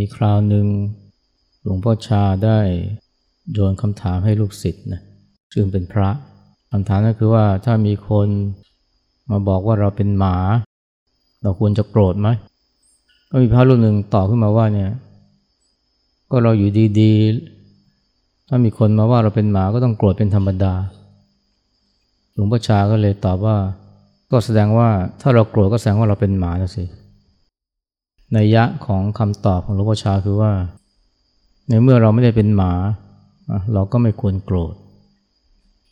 มีคราวหนึ่งหลวงพ่อชาได้โยนคำถามให้ลูกศิษย์นะซึ่งเป็นพระคำถามนั่นคือว่าถ้ามีคนมาบอกว่าเราเป็นหมา เราควรจะโกรธไหมก็มีพระรูปหนึ่งตอบขึ้นมาว่าเนี่ย ก็เราอยู่ดีๆ ถ้ามีคนมาว่าเราเป็นหมาก็ต้องโกรธเป็นธรรมดา หลวงพ่อชาก็เลยตอบว่า ก็แสดงว่าถ้าเราโกรธก็แสดงว่าเราเป็นหมานะสิ นยะของคำตอบของหลวงพ่อชาคือว่า ในเมื่อเราไม่ได้เป็นหมา เราก็ไม่ควรโกรธ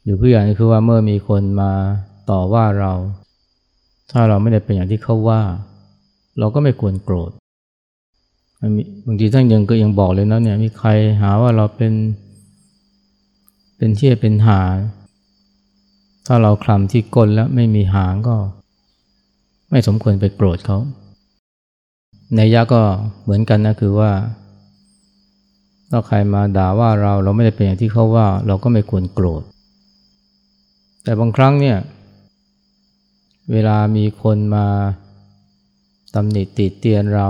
หรือเพื่อนคือว่าเมื่อมีคนมาต่อว่าเรา ถ้าเราไม่ได้เป็นอย่างที่เขาว่า เราก็ไม่ควรโกรธบางทีท่านยังก็ยังบอกเลยนะเนี่ยมีใครหาว่าเราเป็น เป็นเที่ยเป็นหา ถ้าเราคลำที่ก้นแล้วไม่มีหางก็ ไม่สมควรไปโกรธเขา ในยะก็เหมือนกันนะคือว่าถ้าใครมาด่าว่าเราเราไม่ได้เป็นอย่างที่เขาว่า เราก็ไม่ควรโกรธ แต่บางครั้งเนี่ยเวลามีคนมาตำหนิติเตียนเรา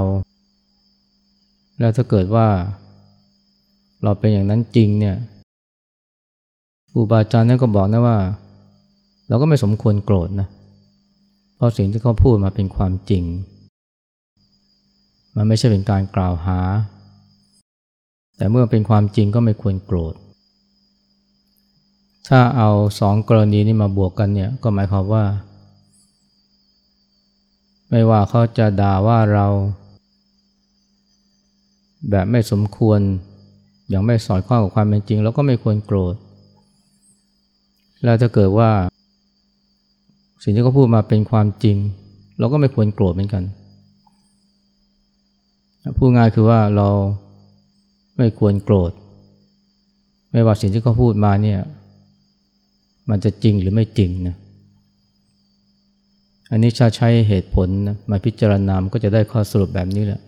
แล้วถ้าเกิดว่า เราเป็นอย่างนั้นจริงเนี่ยครูบาอาจารย์นั่นก็บอกนะว่า เราก็ไม่สมควรโกรธนะเพราะสิ่งที่เขาพูดมาเป็นความจริง มันไม่ใช่เป็นการกล่าวหา แต่เมื่อเป็นความจริงก็ไม่ควรโกรธ ถ้าเอาสองกรณีนี้มาบวกกันเนี่ยก็หมายความว่า ไม่ว่าเขาจะด่าว่าเรา แบบไม่สมควร อย่างไม่สอดคล้องกับความเป็นจริงเราก็ไม่ควรโกรธ แล้วถ้าเกิดว่า สิ่งที่เขาพูดมาเป็นความจริง เราก็ไม่ควรโกรธเหมือนกัน พูดง่ายคือว่าเราไม่ควรโกรธ ไม่ว่าสิ่งที่เขาพูดมาเนี่ย มันจะจริงหรือไม่จริงนะอันนี้ชาใช้เหตุผลนะมาพิจารณามันก็จะได้ข้อสรุปแบบนี้แหละ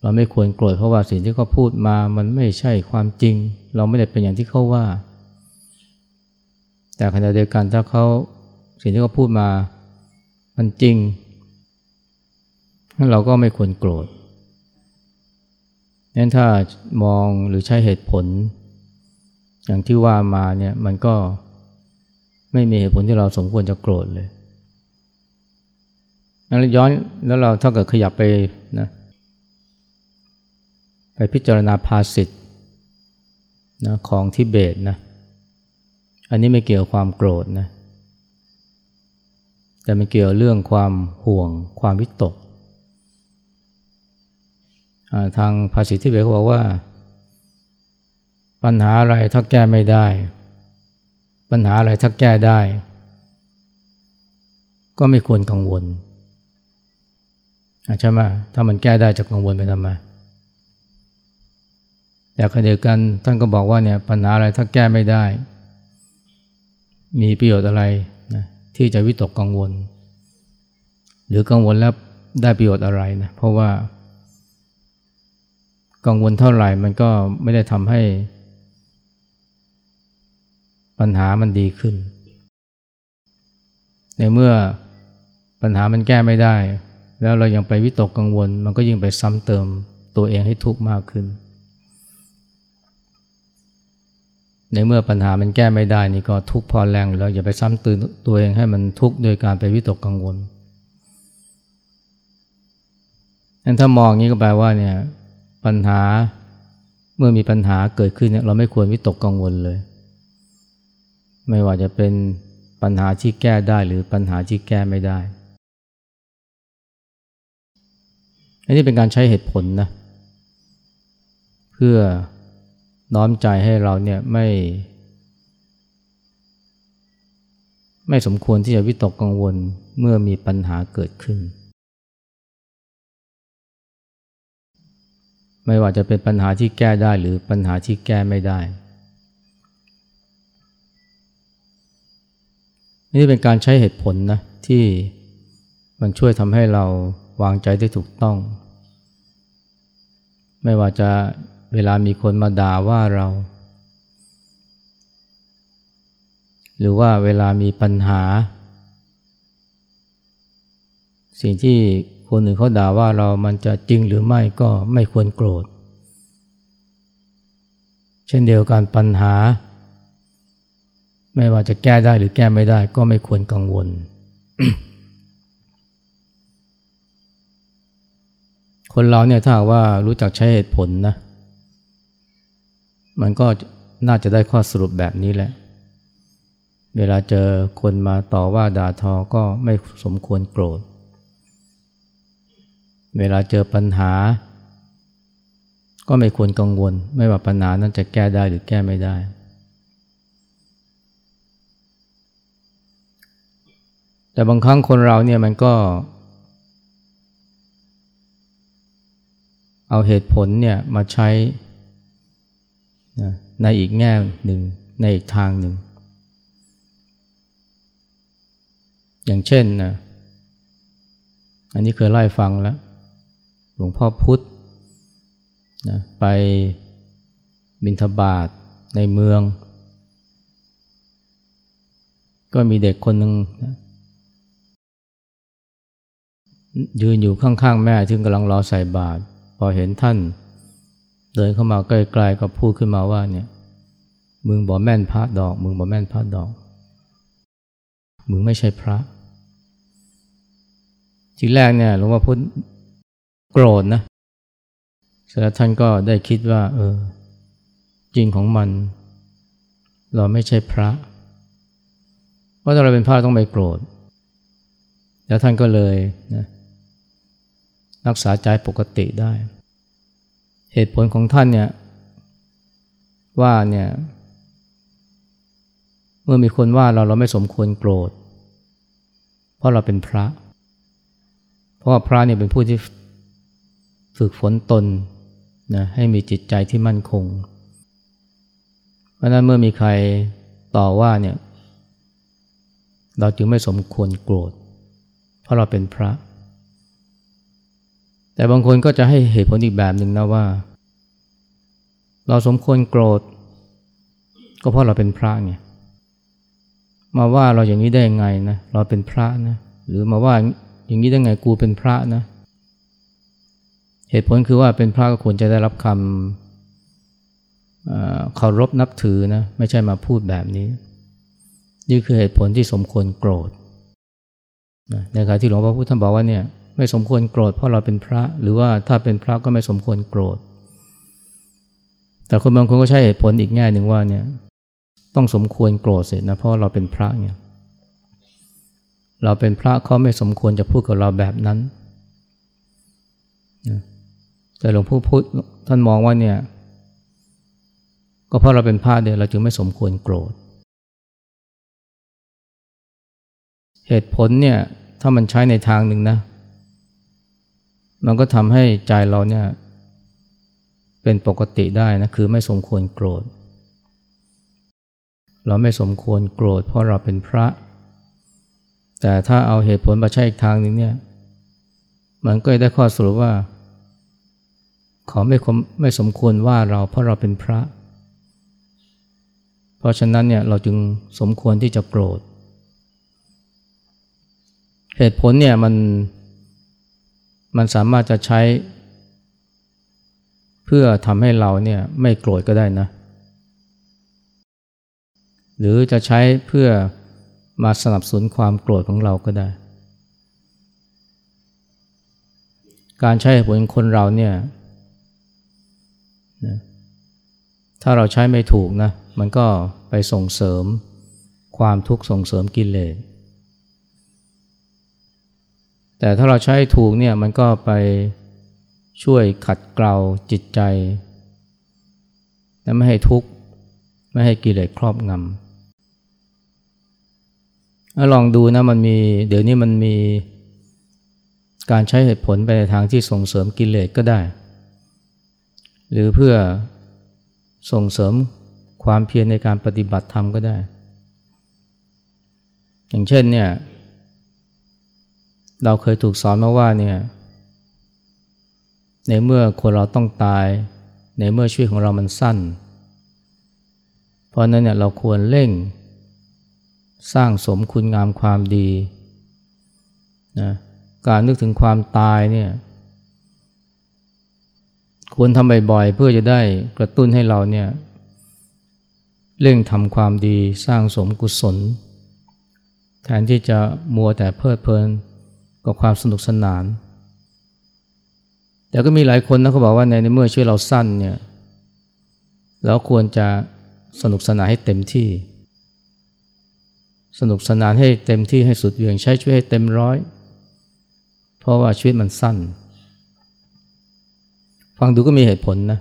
เราไม่ควรโกรธเพราะว่าสิ่งที่เขาพูดมามันไม่ใช่ความจริง เราไม่ได้เป็นอย่างที่เขาว่า แต่ขณะเดียวกันถ้าเขาสิ่งที่เขาพูดมา มันจริง เราก็ไม่ควรโกรธนั้นถ้ามองหรือใช้เหตุผล อย่างที่ว่ามาเนี่ยมันก็ไม่มีเหตุผลที่เราสมควรจะโกรธเลยนั้นย้อนแล้วเราถ้าเกิดขยับไปนะไปพิจารณาภาสิทธ์นะของทิเบตนะอันนี้ไม่เกี่ยวความโกรธนะแต่มันเกี่ยวเรื่องความห่วงความวิตก ทางภาษิตที่เบเขาบอกว่า ปัญหาอะไรถ้าแก้ไม่ได้ ปัญหาอะไรถ้าแก้ได้ ก็ไม่ควรกังวลใช่ไหมถ้ามันแก้ได้จะกังวลไปทำไมแต่ขณะเดียวกันท่านก็บอกว่าเนี่ยปัญหาอะไรถ้าแก้ไม่ได้ มีประโยชน์อะไรนะที่จะวิตกกังวล หรือกังวลแล้วได้ประโยชน์อะไรนะเพราะว่า กังวลเท่าไหร่มันก็ไม่ได้ทำให้ ปัญหามันดีขึ้น ในเมื่อปัญหามันแก้ไม่ได้ แล้วเรายังไปวิตกกังวล มันก็ยิ่งไปซ้ำเติมตัวเองให้ทุกข์มากขึ้น ในเมื่อปัญหามันแก้ไม่ได้นี่ก็ทุกข์พอแรงแล้วอย่าไปซ้ำเติมตัวเองให้มันทุกข์โดยการไปวิตกกังวลนั้นถ้ามองนี้ก็แปลว่าเนี่ย ปัญหาเมื่อมีปัญหาเกิดขึ้นเนี่ยเราไม่ควรวิตกกังวลเลย ไม่ว่าจะเป็นปัญหาที่แก้ได้หรือปัญหาที่แก้ไม่ได้ อันนี้เป็นการใช้เหตุผลนะ เพื่อน้อมใจให้เราเนี่ยไม่ ไม่สมควรที่จะวิตกกังวลเมื่อมีปัญหาเกิดขึ้น ไม่ว่าจะเป็นปัญหาที่แก้ได้หรือปัญหาที่แก้ไม่ได้ นี่เป็นการใช้เหตุผลนะที่มันช่วยทำให้เราวางใจได้ถูกต้อง ไม่ว่าจะเวลามีคนมาด่าว่าเรา หรือว่าเวลามีปัญหา สิ่งที่ คนอื่นเขาด่าว่าเรามันจะจริงหรือไม่ก็ไม่ควรโกรธ เช่นเดียวกันปัญหา ไม่ว่าจะแก้ได้หรือแก้ไม่ได้ก็ไม่ควรกังวล คนเราเนี่ยถ้าว่ารู้จักใช้เหตุผลนะ มันก็น่าจะได้ข้อสรุปแบบนี้แหละ เวลาเจอคนมาต่อว่าด่าทอก็ไม่สมควรโกรธ เวลาเจอปัญหา ก็ไม่ควรกังวล ไม่ว่าปัญหานั้นจะแก้ได้หรือแก้ไม่ได้ แต่บางครั้งคนเราเนี่ยมันก็ เอาเหตุผลเนี่ยมาใช้ในอีกแง่หนึ่งในอีกทางหนึ่ง อย่างเช่นนะอันนี้เคยไล่ฟังแล้ว หลวงพ่อพุธนะไปบินทบาทในเมือง ก็มีเด็กคนหนึ่งนะยืนอยู่ข้างๆแม่ซึ่งกำลังรอใส่บาตรพอเห็นท่าน เดินเข้ามาใกล้ๆก็พูดขึ้นมาว่าเนี่ยมึงบอกแม่นพระดอก มึงบอกแม่นพระดอก มึงไม่ใช่พระทีแรกเนี่ยหลวงพ่อพุธ โกรธนะเสร็จแล้วท่านก็ได้คิดว่า เออ จริงของมัน เราไม่ใช่พระเพราะถ้าเราเป็นพระต้องไม่โกรธ แล้วท่านก็เลยนะรักษาใจปกติได้ เหตุผลของท่านเนี่ยว่าเนี่ยเมื่อมีคนว่าเราเราไม่สมควรโกรธ เพราะเราเป็นพระ เพราะว่าพระเนี่ยเป็นผู้ที่ ฝึกฝนตนนะให้มีจิตใจที่มั่นคง เพราะนั้นเมื่อมีใครต่อว่าเนี่ยเราจึงไม่สมควรโกรธ เพราะเราเป็นพระ แต่บางคนก็จะให้เหตุผลอีกแบบหนึ่งนะว่า เราสมควรโกรธ ก็เพราะเราเป็นพระไงมาว่าเราอย่างนี้ได้ยังไงนะเราเป็นพระนะหรือมาว่าอย่างนี้ได้ไงกูเป็นพระนะ เหตุผลคือว่าเป็นพระก็ควรจะได้รับคำเคารพนับถือนะไม่ใช่มาพูดแบบนี้ นี่คือเหตุผลที่สมควรโกรธในขณะที่หลวงพ่อพุทธท่านบอกว่าเนี่ยไม่สมควรโกรธเพราะเราเป็นพระ หรือว่าถ้าเป็นพระก็ไม่สมควรโกรธ แต่คนบางคนก็ใช้เหตุผลอีกแง่หนึ่งว่าเนี่ยต้องสมควรโกรธเสร็จนะเพราะเราเป็นพระเนี่ยเราเป็นพระเขาไม่สมควรจะพูดกับเราแบบนั้น แต่หลวงพ่อพูดท่านมองว่าเนี่ย ก็เพราะเราเป็นพระเดียวเราจึงไม่สมควรโกรธ เหตุผลเนี่ยถ้ามันใช้ในทางหนึ่งนะ มันก็ทำให้ใจเราเนี่ยเป็นปกติได้นะคือไม่สมควรโกรธ เราไม่สมควรโกรธเพราะเราเป็นพระ แต่ถ้าเอาเหตุผลมาใช้อีกทางหนึ่งเนี่ย มันก็ได้ข้อสรุปว่า เขาไม่ไม่สมควรว่าเราเพราะเราเป็นพระ เพราะฉะนั้นเนี่ยเราจึงสมควรที่จะโกรธ เหตุผลเนี่ยมันมันสามารถจะใช้ เพื่อทำให้เราเนี่ยไม่โกรธก็ได้นะ หรือจะใช้เพื่อมาสนับสนุนความโกรธของเราก็ได้ การใช้เหตุผลคนเราเนี่ย นะถ้าเราใช้ไม่ถูกนะ มันก็ไปส่งเสริมความทุกข์ส่งเสริมกิเลส แต่ถ้าเราใช้ถูกเนี่ยมันก็ไปช่วยขัดเกลาจิตใจ และไม่ให้ทุกข์ไม่ให้กิเลสครอบงำลองดูนะมันมีเดี๋ยวนี้มันมีการใช้เหตุผลไปในทางที่ส่งเสริมกิเลสก็ได้ หรือเพื่อส่งเสริมความเพียรในการปฏิบัติธรรมก็ได้ อย่างเช่นเนี่ยเราเคยถูกสอนมาว่าเนี่ยในเมื่อคนเราต้องตาย ในเมื่อชีวิตของเรามันสั้น เพราะนั้นเนี่ยเราควรเร่ง สร้างสมคุณงามความดีนะการนึกถึงความตายเนี่ย ควรทำบ่อยๆ เพื่อจะได้กระตุ้นให้เราเนี่ยเร่งทำความดีสร้างสมกุศล แทนที่จะมัวแต่เพลิดเพลินกับความสนุกสนาน แต่ก็มีหลายคนนะเขาบอกว่าในเมื่อชีวิตเราสั้นเนี่ยเราควรจะสนุกสนานให้เต็มที่ สนุกสนานให้เต็มที่ให้สุดเวียงใช้ชีวิตให้เต็มร้อย เพราะว่าชีวิตมันสั้น ฟังดูก็มีเหตุผลนะ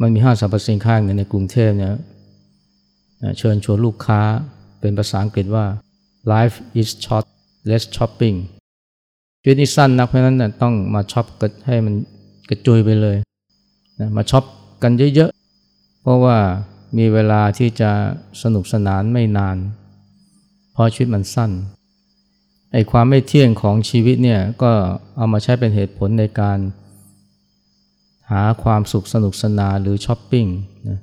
มันมีห้างสรรพสินค้าหนึ่งในกรุงเทพเนี่ยเชิญชวนลูกค้าเป็นภาษาอังกฤษว่า life is short let's shopping ชีวิตนี้สั้นนักเพราะนั้นนะต้องมาช็อปกันให้มันกระจุยไปเลยนะมาช็อปกันเยอะๆ เพราะว่ามีเวลาที่จะสนุกสนานไม่นาน เพราะชีวิตมันสั้นไอ้ความไม่เที่ยงของชีวิตเนี่ยก็เอามาใช้เป็นเหตุผลในการ หาความสุขสนุกสนานหรือช้อปปิ้งนะ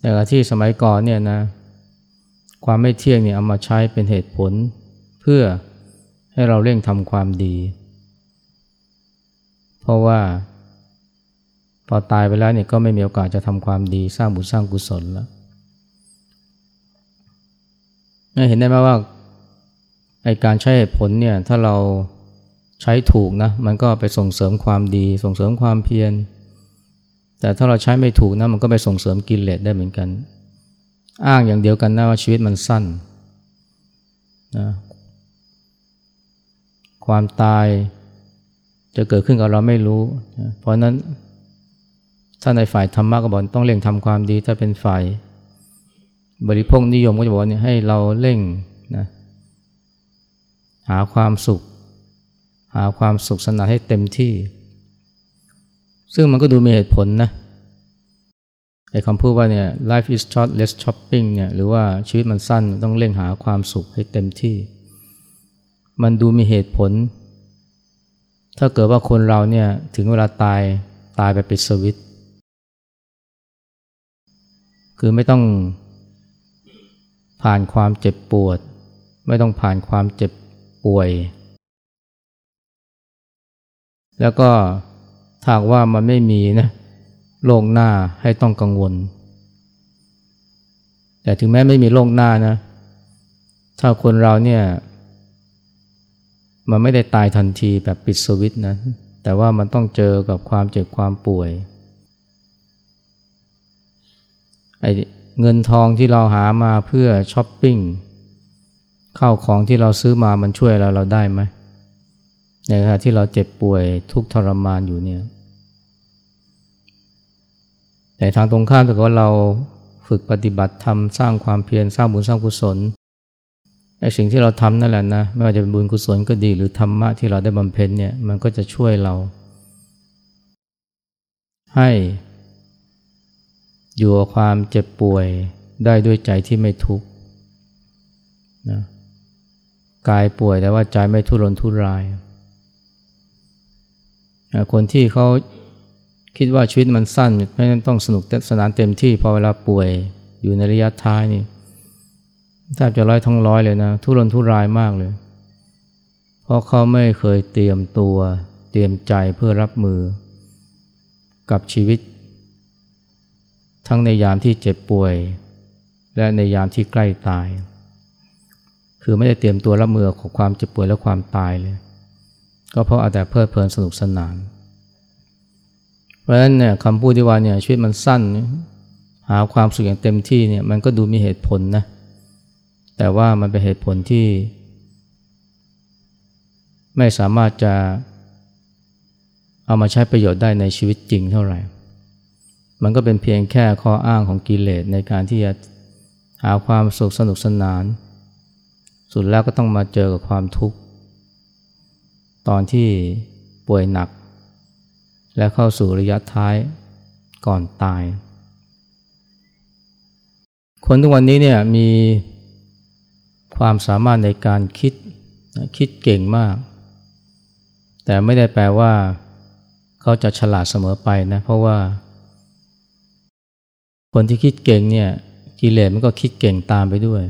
แต่ที่สมัยก่อนเนี่ยนะความไม่เที่ยงเนี่ยเอามาใช้เป็นเหตุผล เพื่อให้เราเร่งทำความดี เพราะว่า พอตายไปแล้วเนี่ยก็ไม่มีโอกาสจะทำความดีสร้างบุญสร้างกุศลแล้วเห็นได้ไหมว่าไอการใช้เหตุผลเนี่ยถ้าเรา ใช้ถูกนะมันก็ไปส่งเสริมความดีส่งเสริมความเพียร แต่ถ้าเราใช้ไม่ถูกนะมันก็ไปส่งเสริมกิเลสได้เหมือนกัน อ้างอย่างเดียวกันนะว่าชีวิตมันสั้นนะความตายจะเกิดขึ้นกับเราไม่รู้นะเพราะนั้นถ้าในฝ่ายธรรมะก็บอกต้องเร่งทำความดีถ้าเป็นฝ่าย บริโภคนิยมก็จะบอกเนี่ยให้เราเร่งนะหาความสุข หาความสุขสนานให้เต็มที่ ซึ่งมันก็ดูมีเหตุผลนะไอ้คำพูดว่าเนี่ย life is short less shopping เนี่ยหรือว่าชีวิตมันสั้นต้องเร่งหาความสุขให้เต็มที่ มันดูมีเหตุผล ถ้าเกิดว่าคนเราเนี่ยถึงเวลาตายตายไปปิดสวิตคือไม่ต้องผ่านความเจ็บปวด ไม่ต้องผ่านความเจ็บป่วย แล้วก็ถ้าว่ามันไม่มีนะโลกหน้าให้ต้องกังวล แต่ถึงแม้ไม่มีโลกหน้านะ ถ้าคนเราเนี่ย มันไม่ได้ตายทันทีแบบปิดสวิตนะ แต่ว่ามันต้องเจอกับความเจ็บความป่วยไอเงินทองที่เราหามาเพื่อช้อปปิ้งข้าวของที่เราซื้อมามันช่วยเราเราได้ไหม ในขณะที่เราเจ็บป่วยทุกทรมานอยู่เนี่ยแต่ทางตรงข้ามถ้าเกิดว่าเราฝึกปฏิบัติทำสร้างความเพียรสร้างบุญสร้างกุศลไอ้สิ่งที่เราทำนั่นแหละนะไม่ว่าจะเป็นบุญกุศลก็ดี หรือธรรมะที่เราได้บำเพ็ญเนี่ยมันก็จะช่วยเรา ให้อยู่กับความเจ็บป่วยได้ด้วยใจที่ไม่ทุกข์นะกายป่วยแต่ว่าใจไม่ทุรนทุราย คนที่เขาคิดว่าชีวิตมันสั้นไม่ต้องสนุกสนานเต็มที่พอเวลาป่วยอยู่ในระยะท้ายนี่แทบจะร้อยทั้งร้อยเลยนะ ทุรนทุรายมากเลย เพราะเขาไม่เคยเตรียมตัวเตรียมใจเพื่อรับมือ กับชีวิต ทั้งในยามที่เจ็บป่วย และในยามที่ใกล้ตาย คือไม่ได้เตรียมตัวรับมือของความเจ็บป่วยและความตายเลย ก็เพราะอาแต่เพลิดเพลินสนุกสนาน เพราะฉะนั้นเนี่ยคำพูดที่ว่าเนี่ยชีวิตมันสั้น หาความสุขอย่างเต็มที่เนี่ยมันก็ดูมีเหตุผลนะ แต่ว่ามันเป็นเหตุผลที่ ไม่สามารถจะเอามาใช้ประโยชน์ได้ในชีวิตจริงเท่าไหร่ มันก็เป็นเพียงแค่ข้ออ้างของกิเลสในการที่จะหาความสุขสนุกสนาน สุดแล้วก็ต้องมาเจอกับความทุกข์ ตอนที่ป่วยหนัก และเข้าสู่ระยะท้ายก่อนตาย คนทุกวันนี้เนี่ยมีความสามารถในการคิดคิดเก่งมาก แต่ไม่ได้แปลว่า เขาจะฉลาดเสมอไปนะเพราะว่า คนที่คิดเก่งเนี่ยกิเลสมันก็คิดเก่งตามไปด้วย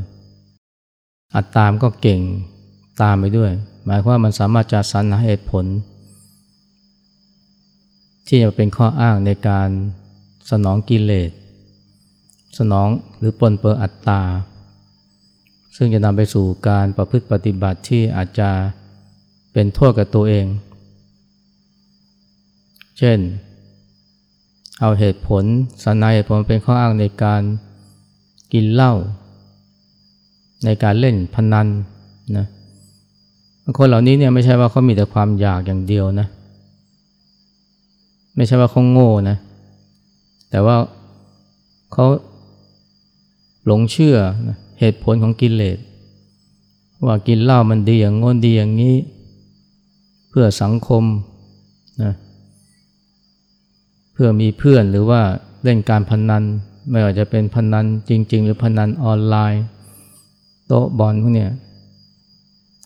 อัตตามก็เก่งตามไปด้วย หมายความว่ามันสามารถจะสรรหาเหตุผล ที่จะเป็นข้ออ้างในการสนองกิเลส สนองหรือปนเปื้ออัตตา ซึ่งจะนำไปสู่การประพฤติปฏิบัติที่อาจจะเป็นโทษกับตัวเอง เช่น เอาเหตุผลสนายเหตุผลเป็นข้ออ้างในการกินเหล้าในการเล่นพนันนะ คนเหล่านี้เนี่ยไม่ใช่ว่าเขามีแต่ความอยากอย่างเดียวนะ ไม่ใช่ว่าเขาโง่นะ แต่ว่าเขาหลงเชื่อนะเหตุผลของกิเลสว่ากินเหล้ามันดีอย่างงนดีอย่างนี้ เพื่อสังคมนะเพื่อมีเพื่อนหรือว่าเล่นการพนันไม่ว่าจะเป็นพนันจริง ๆ หรือพนันออนไลน์ โต๊ะบอลพวกเนี้ย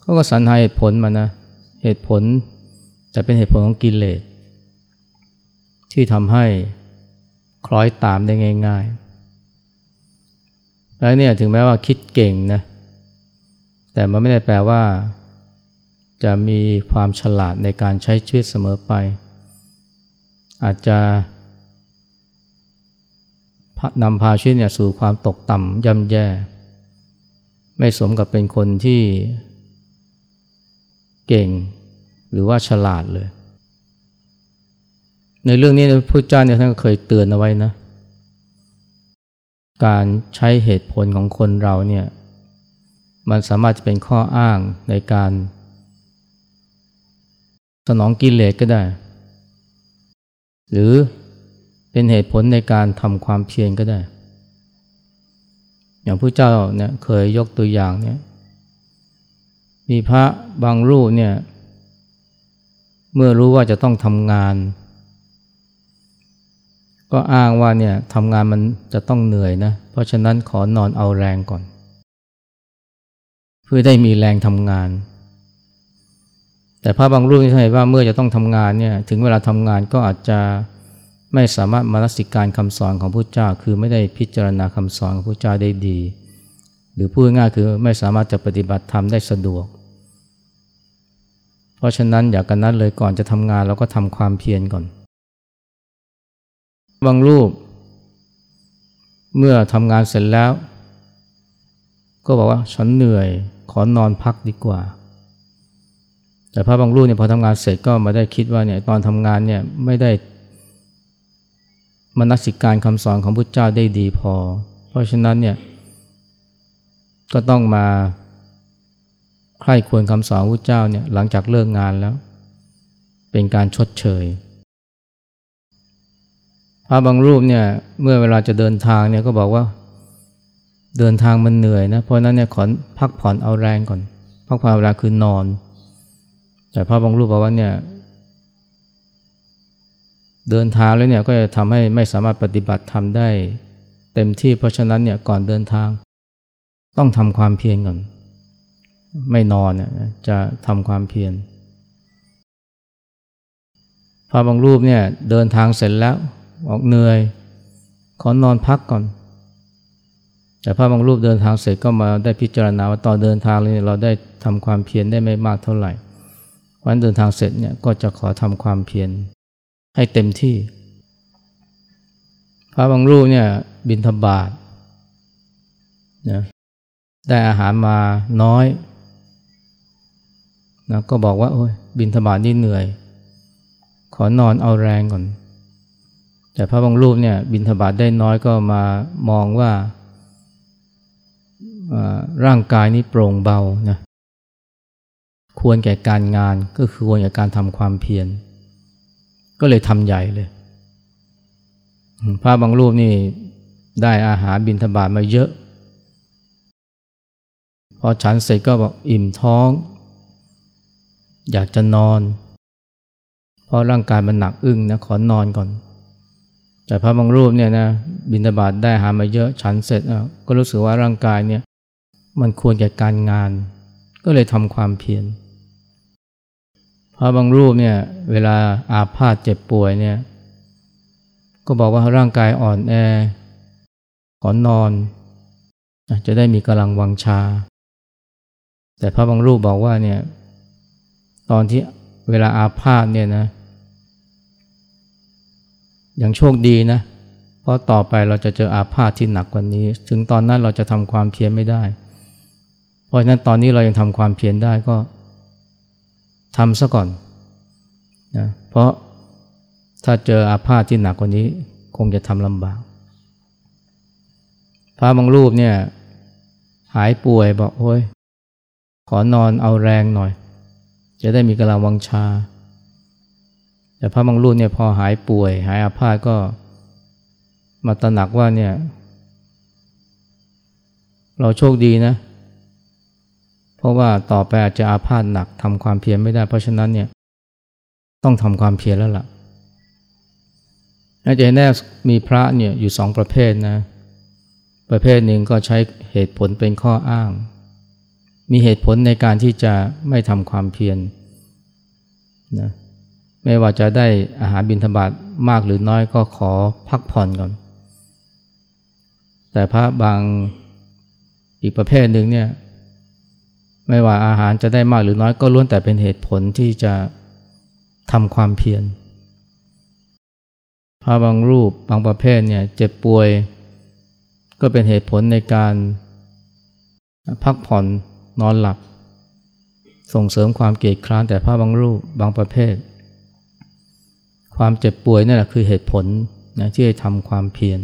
เขาก็สรรหาเหตุผลมานะ เหตุผล แต่เป็นเหตุผลของกิเลสที่ทำให้คล้อยตามได้ง่าย ๆ แล้วเนี่ยถึงแม้ว่าคิดเก่งนะ แต่มันไม่ได้แปลว่า จะมีความฉลาดในการใช้ชีวิตเสมอไป อาจจะนำพาชีวิตเนี่ยสู่ความตกต่ำย่ำแย่ ไม่สมกับเป็นคนที่ เก่ง หรือว่าฉลาดเลย ในเรื่องนี้พระพุทธเจ้าเนี่ยท่านเคยเตือนเอาไว้นะ การใช้เหตุผลของคนเราเนี่ยมันสามารถจะเป็นข้ออ้างในการ สนองกิเลสก็ได้ หรือเป็นเหตุผลในการทำความเพียรก็ได้ อย่างพระเจ้าเนี่ยเคยยกตัวอย่างเนี่ย มีพระบางรูปเนี่ยเมื่อรู้ว่าจะต้องทำงาน ก็อ้างว่าเนี่ยทำงานมันจะต้องเหนื่อยนะ เพราะฉะนั้นขอนอนเอาแรงก่อน เพื่อได้มีแรงทำงาน แต่พระบางรูปนี่ใช่ว่าเมื่อจะต้องทำงานเนี่ยถึงเวลาทำงานก็อาจจะไม่สามารถมารัสิการคำสอนของพระเจ้า คือไม่ได้พิจารณาคำสอนของพระเจ้าได้ดี หรือพูดง่ายคือไม่สามารถจะปฏิบัติธรรมได้สะดวก เพราะฉะนั้นอย่ากกันนั้นเลยก่อนจะทำงานเราก็ทำความเพียรก่อน บางรูป เมื่อทำงานเสร็จแล้ว ก็บอกว่าฉันเหนื่อยขอนอนพักดีกว่า แต่พระบางรูปเนี่ยพอทำงานเสร็จก็มาได้คิดว่าเนี่ยตอนทำงานเนี่ยไม่ได้มนัสิการคำสอนของพุทธเจ้าได้ดีพอ เพราะฉะนั้นเนี่ยก็ต้องมา ใครควรคำสอนพระเจ้าเนี่ยหลังจากเลิกงานแล้ว เป็นการชดเชยพระบางรูปเนี่ยเมื่อเวลาจะเดินทางเนี่ยก็บอกว่าเดินทางมันเหนื่อยนะเพราะนั้นเนี่ยขอพักผ่อนเอาแรงก่อน พักผ่อนเวลาคือนอน แต่พระบางรูปบอกว่าเนี่ยเดินทางแล้วเนี่ยก็จะทำให้ไม่สามารถปฏิบัติทำได้ เต็มที่เพราะฉะนั้นเนี่ยก่อนเดินทาง ต้องทำความเพียรก่อน ไม่นอนจะทำความเพียรพระบางรูปเนี่ยเดินทางเสร็จแล้วออกเหนื่อย ขอนอนพักก่อน แต่พระบางรูปเดินทางเสร็จก็มาได้พิจารณาว่าตอนเดินทางเลยเราได้ทำความเพียรได้ไม่มากเท่าไหร่ วันเดินทางเสร็จเนี่ยก็จะขอทำความเพียรให้เต็มที่ พระบางรูปเนี่ยบินทบาทนะได้อาหารมาน้อย นะก็บอกว่าโอ้ยบินธบาตนี่เหนื่อย ขอนอนเอาแรงก่อน แต่พระบางรูปเนี่ยบินธบาตได้น้อยก็มามองว่าร่างกายนี้โปร่งเบานะควรแก่การงานก็คือควรแก่การทำความเพียรก็เลยทำใหญ่เลยพระบางรูปนี่ได้อาหารบินธบาตมาเยอะ พอฉันเสร็จก็บอกอิ่มท้อง อยากจะนอน เพราะร่างกายมันหนักอึ้งนะขอนอนก่อน แต่พระบางรูปเนี่ยนะบินบาตได้หามาเยอะฉันเสร็จก็รู้สึกว่าร่างกายเนี่ยมันควรแก่การงาน ก็เลยทำความเพียรพระบางรูปเนี่ยเวลาอาพาธเจ็บป่วยเนี่ยก็บอกว่าร่างกายอ่อนแอขอนอนจะได้มีกำลังวังชา แต่พระบางรูปบอกว่าเนี่ย ตอนที่เวลาอาพาธเนี่ยนะอย่างโชคดีนะ เพราะต่อไปเราจะเจออาพาธที่หนักกว่านี้ ถึงตอนนั้นเราจะทำความเพียรไม่ได้ เพราะฉะนั้นตอนนี้เรายังทำความเพียรได้ก็ทำซะก่อนนะเพราะถ้าเจออาพาธที่หนักกว่านี้ คงจะทำลำบาก พระบางรูปเนี่ยหายป่วยบอกโอ้ยขอนอนเอาแรงหน่อย จะได้มีกำลังวังชา แต่พระบางรูปเนี่ยพอหายป่วย หายอาพาธก็มาตระหนักว่าเนี่ย เราโชคดีนะ เพราะว่าต่อไปอาจจะอาพาธหนักทำความเพียรไม่ได้ เพราะฉะนั้นเนี่ยต้องทำความเพียรแล้วล่ะอาจารย์แน่มีพระเนี่ยอยู่สองประเภทนะ ประเภทหนึ่งก็ใช้เหตุผลเป็นข้ออ้าง มีเหตุผลในการที่จะไม่ทำความเพียรนะไม่ว่าจะได้อาหารบิณฑบาตมากหรือน้อยก็ขอพักผ่อนก่อน แต่พระบางอีกประเภทหนึ่งเนี่ยไม่ว่าอาหารจะได้มากหรือน้อยก็ล้วนแต่เป็นเหตุผลที่จะทำความเพียร พระบางรูปบางประเภทเนี่ยเจ็บป่วย ก็เป็นเหตุผลในการพักผ่อน นอนหลับ ส่งเสริมความเกียดคร้านแต่พระบางรูปบางประเภท ความเจ็บป่วยนี่แหละคือเหตุผลนะที่จะทำความเพียร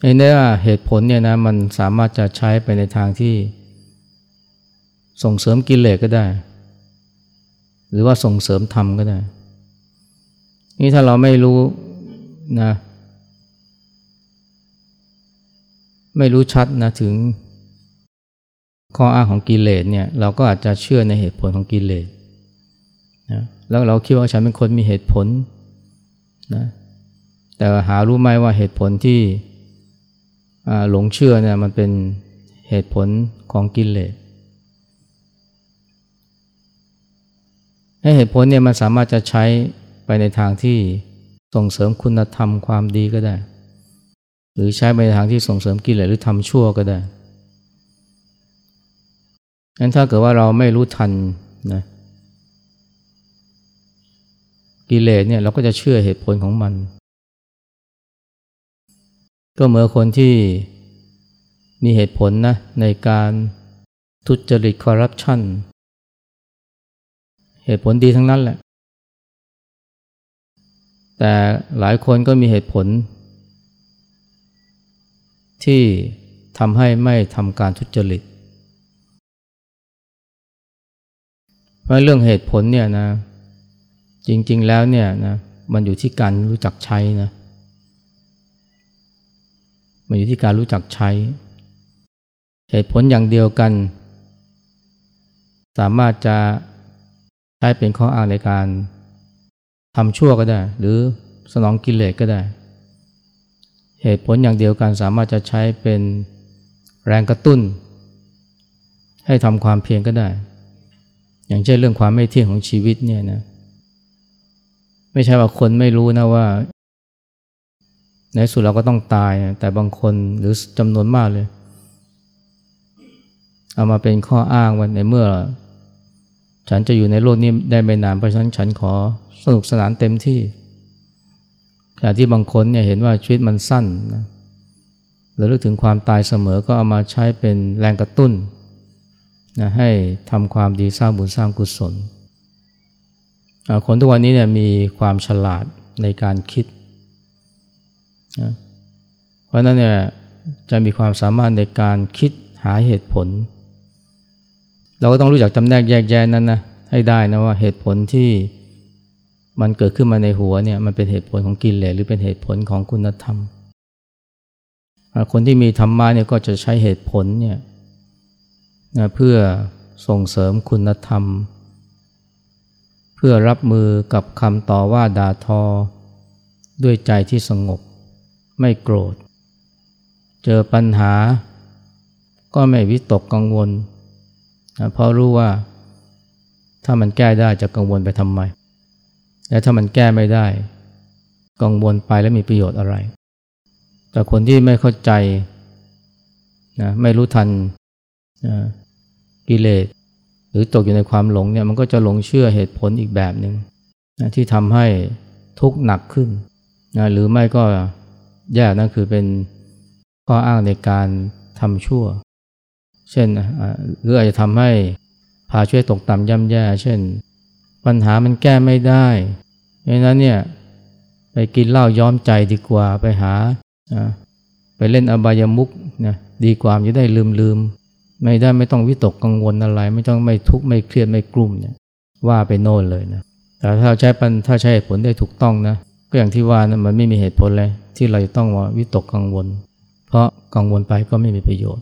ไอ้เนี่ยเหตุผลเนี่ยนะมันสามารถจะใช้ไปในทางที่ ส่งเสริมกิเลสก็ได้ หรือว่าส่งเสริมธรรมก็ได้ นี่ถ้าเราไม่รู้นะ ไม่รู้ชัดนะถึงข้ออ้างของกิเลสเนี่ยเราก็อาจจะเชื่อในเหตุผลของกิเลสนะแล้วเราคิดว่าฉันเป็นคนมีเหตุผลนะแต่หารู้ไหมว่าเหตุผลที่หลงเชื่อเนี่ยมันเป็นเหตุผลของกิเลสให้เหตุผลเนี่ยมันสามารถจะใช้ไปในทางที่ส่งเสริมคุณธรรมความดีก็ได้ หรือใช้ไปในทางที่ส่งเสริมกิเลสหรือทำชั่วก็ได้งั้นถ้าเกิดว่าเราไม่รู้ทันนะกิเลสเนี่ยเราก็จะเชื่อเหตุผลของมัน ก็เหมือนคนที่มีเหตุผลนะในการทุจริตคอร์รัปชันเหตุผลดีทั้งนั้นแหละ แต่หลายคนก็มีเหตุผล ที่ทำให้ไม่ทำการทุจริต เพราะเรื่องเหตุผลเนี่ยนะ จริง ๆ แล้วเนี่ยนะมันอยู่ที่การรู้จักใช้นะมันอยู่ที่การรู้จักใช้ เหตุผลอย่างเดียวกัน สามารถจะใช้เป็นข้ออ้างในการทำชั่วก็ได้ หรือสนองกิเลสก็ได้ เหตุผลอย่างเดียวกันสามารถจะใช้เป็นแรงกระตุ้น ให้ทำความเพียรก็ได้ อย่างเช่นเรื่องความไม่เที่ยงของชีวิตเนี่ยนะไม่ใช่ว่าคนไม่รู้นะว่า ในสุดเราก็ต้องตายแต่บางคนหรือจำนวนมากเลย เอามาเป็นข้ออ้างวันในเมื่อ ฉันจะอยู่ในโลกนี้ได้ไม่นานเพราะฉะนั้นฉันขอสนุกสนานเต็มที่ แต่ที่บางคนเนี่ยเห็นว่าชีวิตมันสั้นนะหรือลึกถึงความตายเสมอก็เอามาใช้เป็นแรงกระตุ้นนะให้ทำความดีสร้างบุญสร้างกุศล คนทุกวันนี้เนี่ยมีความฉลาดในการคิดนะเพราะนั้นเนี่ยจะมีความสามารถในการคิดหาเหตุผล เราก็ต้องรู้จักจำแนกแยกแยะนั้นนะให้ได้นะว่าเหตุผลที่ มันเกิดขึ้นมาในหัวเนี่ยมันเป็นเหตุผลของกิเลสหรือเป็นเหตุผลของคุณธรรม คนที่มีธรรมะเนี่ยก็จะใช้เหตุผลเนี่ยนะเพื่อส่งเสริมคุณธรรม เพื่อรับมือกับคำต่อว่าด่าทอ ด้วยใจที่สงบ ไม่โกรธ เจอปัญหา ก็ไม่วิตกกังวลนะเพราะรู้ว่าถ้ามันแก้ได้จะกังวลไปทำไม และถ้ามันแก้ไม่ได้ กังวลไปแล้วมีประโยชน์อะไร แต่คนที่ไม่เข้าใจนะไม่รู้ทันนะกิเลสหรือตกอยู่ในความหลงเนี่ยมันก็จะหลงเชื่อเหตุผลอีกแบบหนึ่งนะที่ทำให้ทุกข์หนักขึ้นนะหรือไม่ก็แย่นั่นคือเป็นข้ออ้างในการทำชั่ว เช่นหรืออาจจะทำให้พาช่วยตกต่ำย่ำแย่ เช่น ปัญหามันแก้ไม่ได้เพราะนั้นเนี่ยไปกินเหล้าย้อมใจดีกว่าไปหาไปเล่นอบายมุกนะดีกว่าจะได้ลืมลืมไม่ได้ไม่ต้องวิตกกังวลอะไร ไม่ต้องไม่ทุกข์ไม่เครียดไม่กลุ่มเนี่ยว่าไปโน่นเลยนะแต่ถ้าใช้ปัญถ้าใช้เหตุผลได้ถูกต้องนะก็อย่างที่ว่านะมันไม่มีเหตุผลเลยที่เราจะต้องว่าวิตกกังวล เพราะกังวลไปก็ไม่มีประโยชน์